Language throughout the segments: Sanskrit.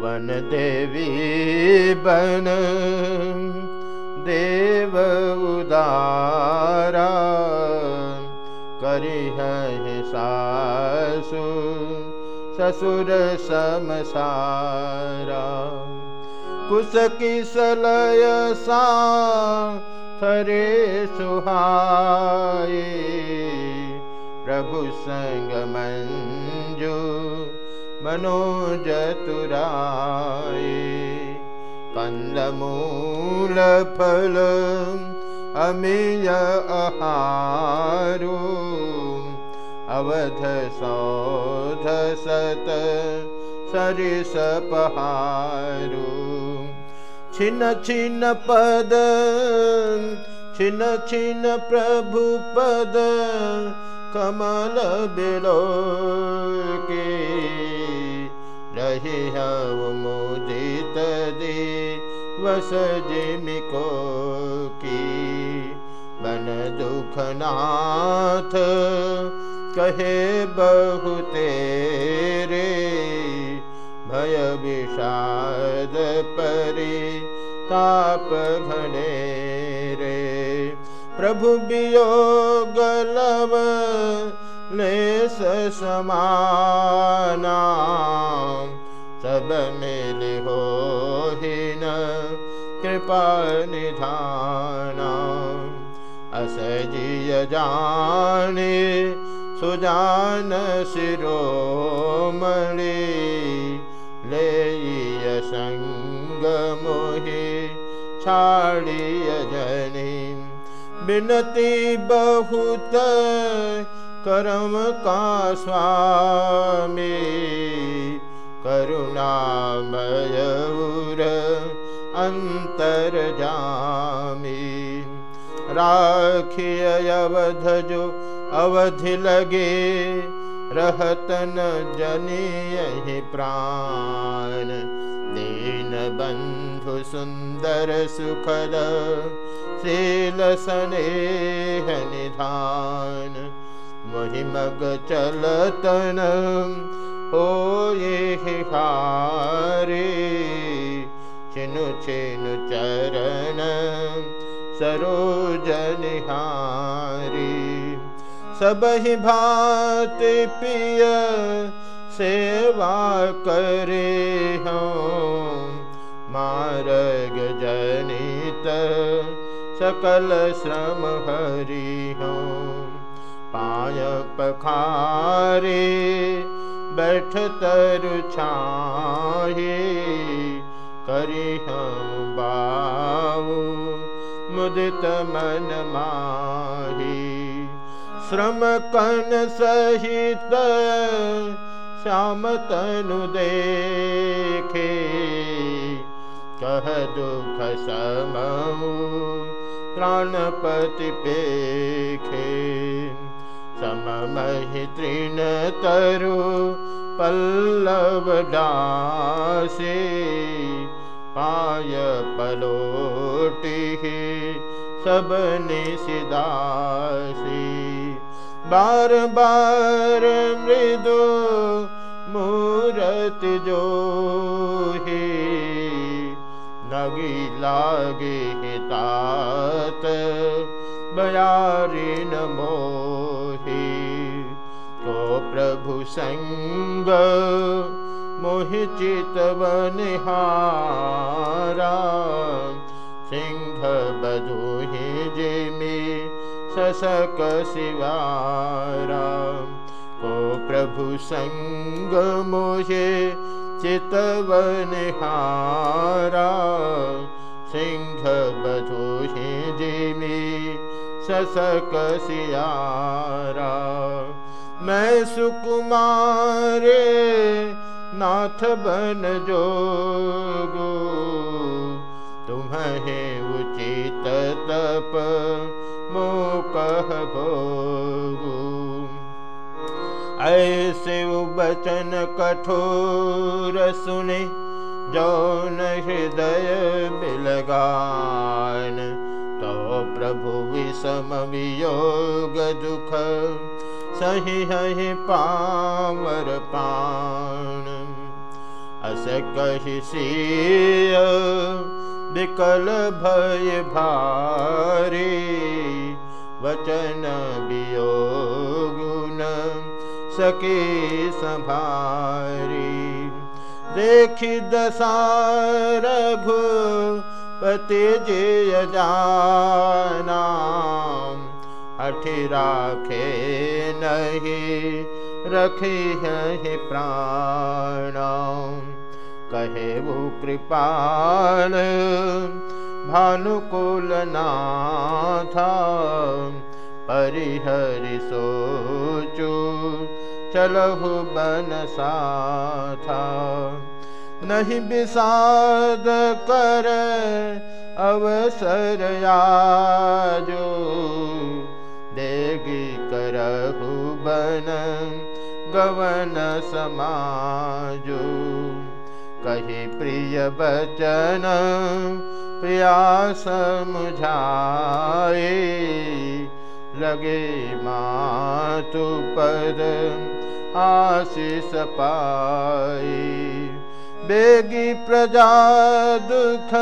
वन देवी बन। देव उदारा। करि सासु ससुर समसारा। कुश किसलय सा थरे सुहाए प्रभु संग मंजू मनोजतुराय कन्दमूल फल अमीय अहारो अवध सौध सत सरिस पहारो। छिन छिन प्रभु पद कमल बिलो मुदित दे वस जिमिको की। बन दुखनाथ, कहे बहुते रे भय विषाद परि ताप घने रे। प्रभु वियोगलव लेस समाना। मिल हो न कृपा निधाना। असजिय जाने सुजान शिरोमणि लेय संग मोहि छाड़िय जनि। बिनती बहुत करम का स्वामी करुणामयूर अंतर जामी राखिय अवध अवधि लगे रहतन जनी प्राण दीन बंधु सुंदर सुखद शील स्नेह निधान महिमग चलतन हो ये हारे। चिनु चिनु चरण सरोजनिहारी सबहि भात पिय सेवा करे हूँ मार्ग जनित सकल श्रम हरि हूँ पाय पखारे बैठ तरु छाहे करी हम बाऊ मुदित मन माही। श्रम कन सहित श्याम तनु देखे, कह दुख समऊ प्राणपति पेखे। सममहि तृण तरु पल्लव डासे पाय पलोटि सब निशिदासी बार बार मृदु मूरत जो ही नगी लागे तात बयारी मोही। तो प्रभु मोहि चितवनिहारा सिंह बधुहि जिमी ससक शिवारा को प्रभु संग मोहे चितवनिहारा सिंह जिमी ससक सियारा मैं सुकुमारे नाथ बन जोगो। तुम्हें उचित तप मोकह भोगु। ऐसे बचन कठोर सुने, जौन हृदय बिलगान तो प्रभु वियोग दुख सही है पावर पान हस कहि सिय विकल भय भारी वचन वियोगुन सके संभारी। देखि दसारघु पति जय जाना हठि राखे नहीं रखी है प्राण। कहे वो कृपाल भानुकुल नाथा परिहरि सोचो चलहु बन साथा नहीं विषाद कर अवसर आजो। देगी करहु बन गवन समाजो। कही प्रिय बचन, प्रियास मुझाए। लगे मातु पद आशीष पाए। बेगी प्रजा दुख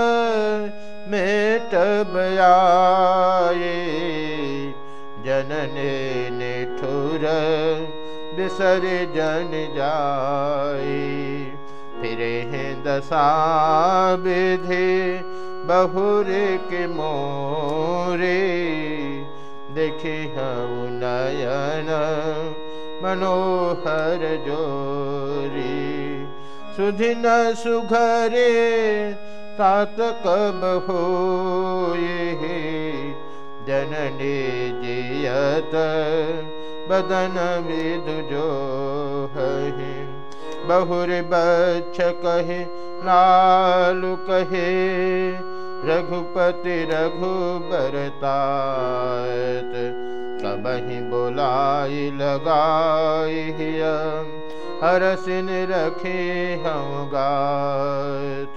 मेट बयाए। जनने निठुर बिसर जन जाए। फिरे हैं दशा विधि बहुर के मोरे। देखे हूँ नयन मनोहर जोरी। सुधि न सुघरे तात कब हो? जननी जियत बदन विदुजो है? बहुर बच्छ कहे लालु कहे रघुपति रघुबरतात कबहि बोलाई लगाई हर सिन रखे हम गात।